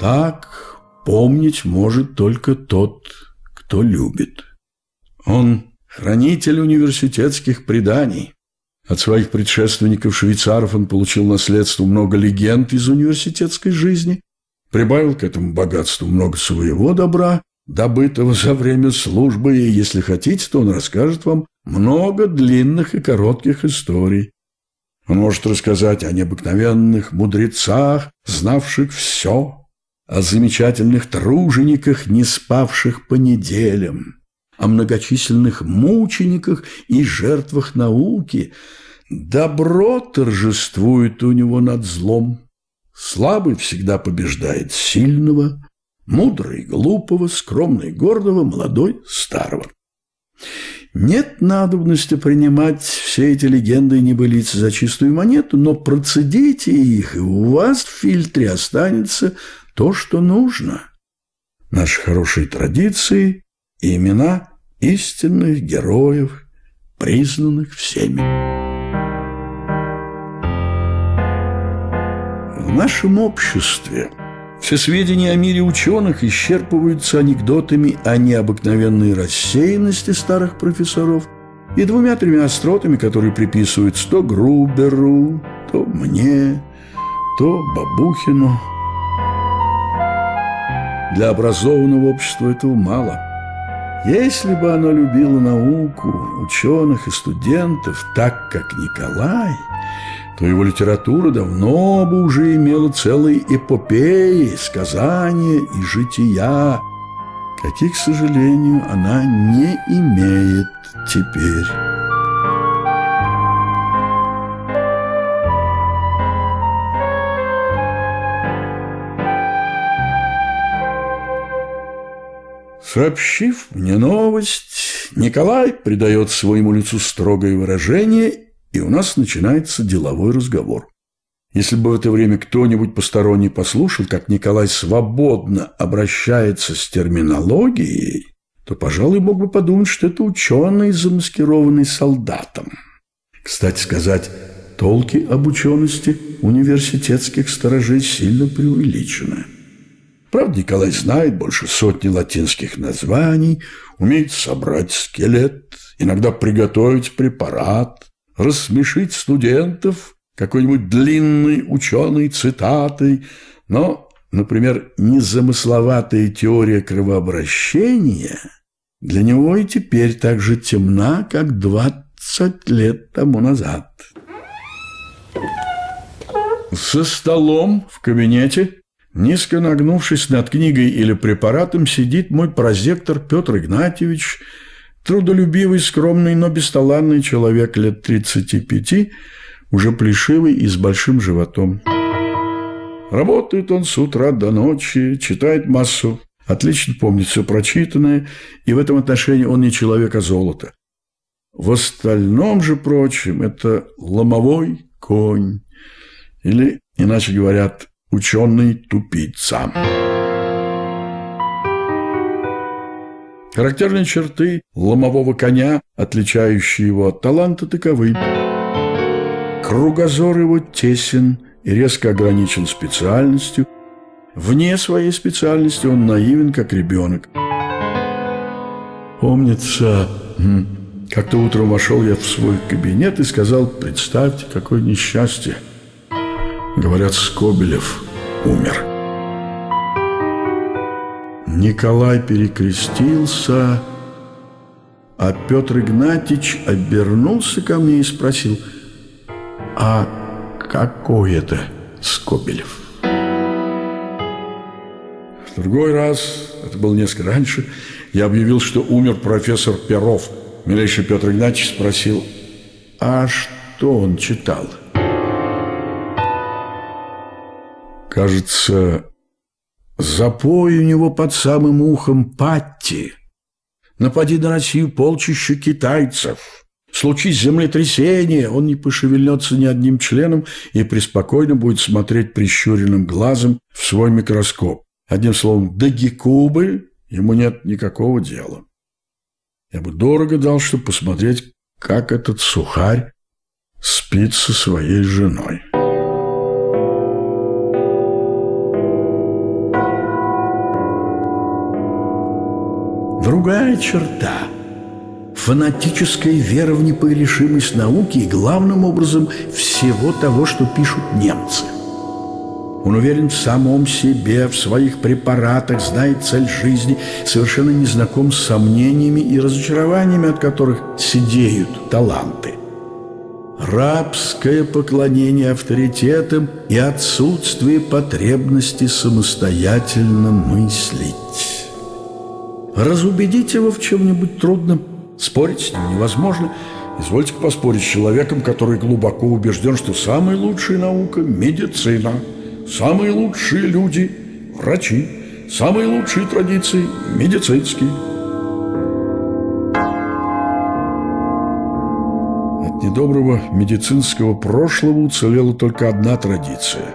Так помнить может только тот, кто любит. Он хранитель университетских преданий. От своих предшественников-швейцаров он получил наследство много легенд из университетской жизни, прибавил к этому богатству много своего добра, добытого за время службы, и, если хотите, то он расскажет вам много длинных и коротких историй. Он может рассказать о необыкновенных мудрецах, знавших все, о замечательных тружениках, не спавших по неделям, о многочисленных мучениках и жертвах науки. Добро торжествует у него над злом. Слабый всегда побеждает сильного, мудрый – глупого, скромный – гордого, молодой – старого. Нет надобности принимать все эти легенды и небылицы за чистую монету, но процедите их, и у вас в фильтре останется то, что нужно. Наши хорошие традиции и имена истинных героев, признанных всеми. В нашем обществе все сведения о мире ученых исчерпываются анекдотами о необыкновенной рассеянности старых профессоров и двумя-тремя остротами, которые приписывают то Груберу, то мне, то Бабухину. Для образованного общества этого мало. Если бы оно любило науку, ученых и студентов так, как Николай – то его литература давно бы уже имела целые эпопеи, сказания и жития, каких, к сожалению, она не имеет теперь. Сообщив мне новость, Николай придает своему лицу строгое выражение и у нас начинается деловой разговор. Если бы в это время кто-нибудь посторонний послушал, как Николай свободно обращается с терминологией, то, пожалуй, мог бы подумать, что это ученый, замаскированный солдатом. Кстати сказать, толки об учености университетских сторожей сильно преувеличены. Правда, Николай знает больше сотни латинских названий, умеет собрать скелет, иногда приготовить препарат, рассмешить студентов какой-нибудь длинной ученой цитатой, но, например, незамысловатая теория кровообращения для него и теперь так же темна, как двадцать лет тому назад. За столом в кабинете, низко нагнувшись над книгой или препаратом, сидит мой прозектор Петр Игнатьевич – Трудолюбивый, скромный, но бесталанный человек лет 35, уже плешивый и с большим животом. Работает он с утра до ночи, читает массу, отлично помнит все прочитанное, и в этом отношении он не человек, а золото. В остальном же, прочем, это ломовой конь, или, иначе говорят, ученый тупица. Характерные черты ломового коня, отличающие его от таланта, таковы. Кругозор его тесен и резко ограничен специальностью. Вне своей специальности он наивен, как ребенок. Помнится, как-то утром вошел я в свой кабинет и сказал, представьте, какое несчастье. Говорят, Скобелев умер. Николай перекрестился, а Петр Игнатьич обернулся ко мне и спросил, «А какой это Скобелев?» В другой раз, это было несколько раньше, я объявил, что умер профессор Перов. Милейший Петр Игнатьевич спросил, «А что он читал?» Кажется, Запой у него под самым ухом Патти. Напади на Россию полчища китайцев. Случись землетрясение, он не пошевельнется ни одним членом и преспокойно будет смотреть прищуренным глазом в свой микроскоп. Одним словом, до Гекубы ему нет никакого дела. Я бы дорого дал, чтобы посмотреть, как этот сухарь спит со своей женой. Другая черта – фанатическая вера в непогрешимость науки и, главным образом, всего того, что пишут немцы. Он уверен в самом себе, в своих препаратах, знает цель жизни, совершенно не знаком с сомнениями и разочарованиями, от которых сидеют таланты рабское поклонение авторитетам и отсутствие потребности самостоятельно мыслить. Разубедить его в чем-нибудь трудно, спорить с ним невозможно. Извольте поспорить с человеком, который глубоко убежден, что самая лучшая наука – медицина, самые лучшие люди – врачи, самые лучшие традиции – медицинские – недоброго медицинского прошлого уцелела только одна традиция.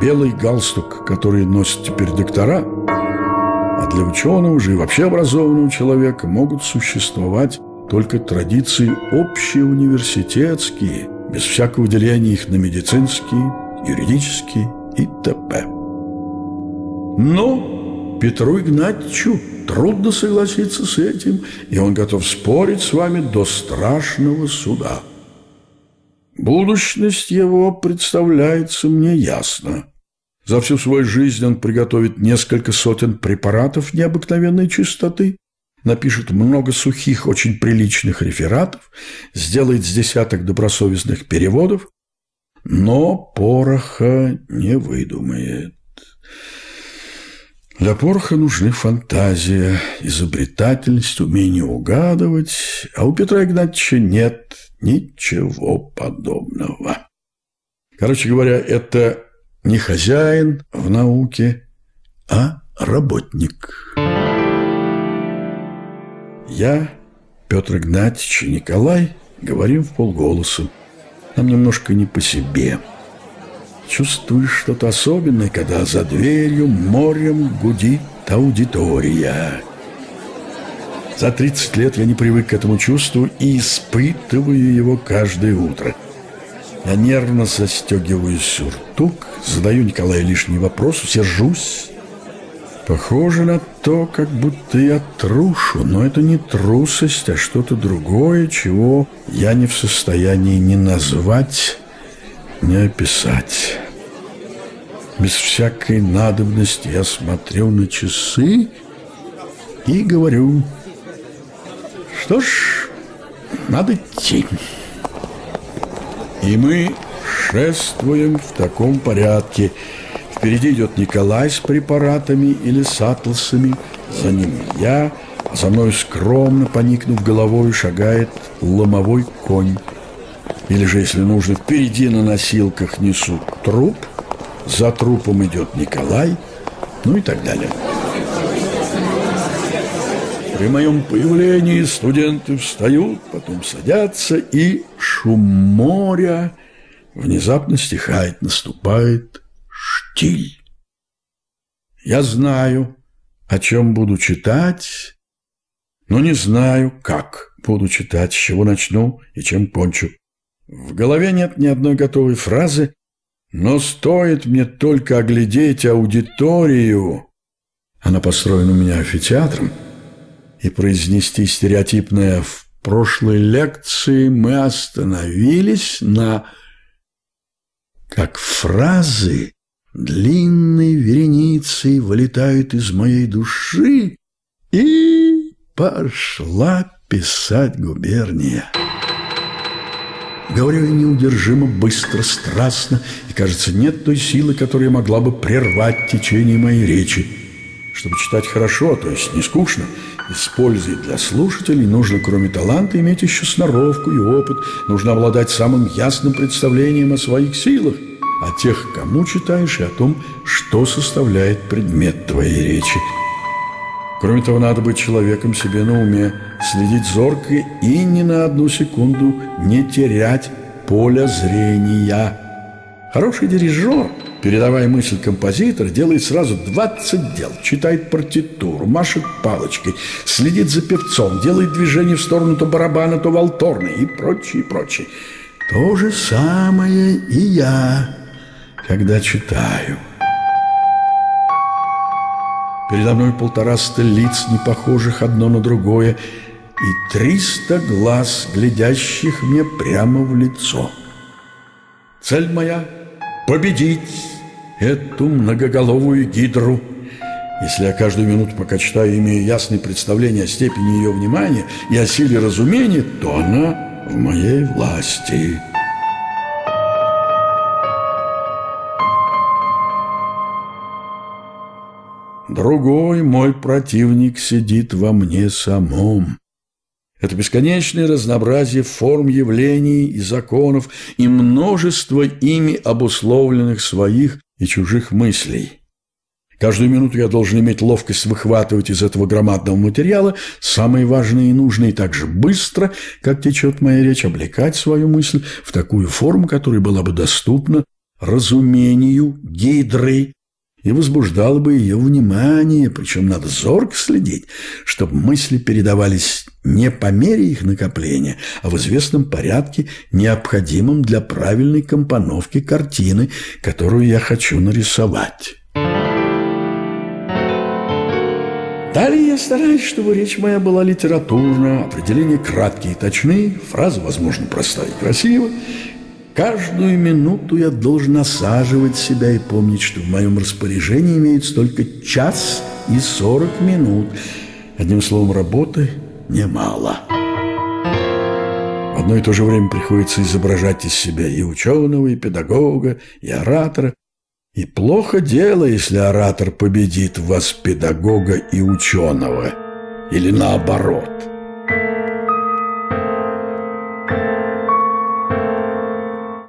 Белый галстук, который носят теперь доктора, а для ученого же и вообще образованного человека могут существовать только традиции общеуниверситетские, без всякого деления их на медицинские, юридические и т.п. Но Петру Игнатьевичу Трудно согласиться с этим, и он готов спорить с вами до страшного суда. Будущность его представляется мне ясно. За всю свою жизнь он приготовит несколько сотен препаратов необыкновенной чистоты, напишет много сухих, очень приличных рефератов, сделает с десяток добросовестных переводов, но пороха не выдумает. Для пороха нужны фантазия, изобретательность, умение угадывать, а у Петра Игнатьевича нет ничего подобного. Короче говоря, это не хозяин в науке, а работник. Я, Петр Игнатьевич и Николай говорим в полголоса. Нам немножко не по себе – Чувствуешь что-то особенное, когда за дверью морем гудит аудитория. За 30 лет я не привык к этому чувству и испытываю его каждое утро. Я нервно застегиваю сюртук, задаю Николаю лишний вопрос, сержусь. Похоже на то, как будто я трушу, но это не трусость, а что-то другое, чего я не в состоянии ни назвать, не описать. Без всякой надобности я смотрю на часы и говорю, что ж, надо идти. И мы шествуем в таком порядке. Впереди идет Николай с препаратами или с атласами, за ним я, а за мной скромно, поникнув головой, шагает ломовой конь. Или же, если нужно, впереди на носилках несут труп, за трупом идет Николай, ну и так далее. При моем появлении студенты встают, потом садятся, и шум моря внезапно стихает, наступает штиль. Я знаю, о чем буду читать, но не знаю, как буду читать, с чего начну и чем кончу. В голове нет ни одной готовой фразы, но стоит мне только оглядеть аудиторию, она построена у меня амфитеатром, и произнести стереотипное «в прошлой лекции мы остановились на...» как фразы длинной вереницей вылетают из моей души и пошла писать губерния. Говорю я неудержимо, быстро, страстно, и, кажется, нет той силы, которая могла бы прервать течение моей речи. Чтобы читать хорошо, то есть не скучно, с для слушателей нужно, кроме таланта, иметь еще сноровку и опыт, нужно обладать самым ясным представлением о своих силах, о тех, кому читаешь, и о том, что составляет предмет твоей речи. Кроме того, надо быть человеком себе на уме, следить зорко и ни на одну секунду не терять поля зрения. Хороший дирижер, передавая мысль композитора, делает сразу 20 дел. Читает партитуру, машет палочкой, следит за певцом, делает движение в сторону то барабана, то валторны и прочее, и прочее. То же самое и я, когда читаю. Передо мной полтораста лиц, не похожих одно на другое, и триста глаз, глядящих мне прямо в лицо. Цель моя — победить эту многоголовую гидру. Если я каждую минуту, пока читаю, имею ясное представление о степени ее внимания и о силе разумения, то она в моей власти». Другой мой противник сидит во мне самом. Это бесконечное разнообразие форм явлений и законов и множество ими обусловленных своих и чужих мыслей. Каждую минуту я должен иметь ловкость выхватывать из этого громадного материала самые важные и нужные так же быстро, как течет моя речь, облекать свою мысль в такую форму, которая была бы доступна разумению гидры и возбуждало бы ее внимание, причем надо зорко следить, чтобы мысли передавались не по мере их накопления, а в известном порядке, необходимом для правильной компоновки картины, которую я хочу нарисовать. Далее я стараюсь, чтобы речь моя была литературна, определения краткие и точные, фразы, возможно, простая и красивая, Каждую минуту я должен осаживать себя и помнить, что в моем распоряжении имеется только час и сорок минут. Одним словом, работы немало. В одно и то же время приходится изображать из себя и ученого, и педагога, и оратора. И плохо дело, если оратор победит в вас педагога и ученого. Или наоборот –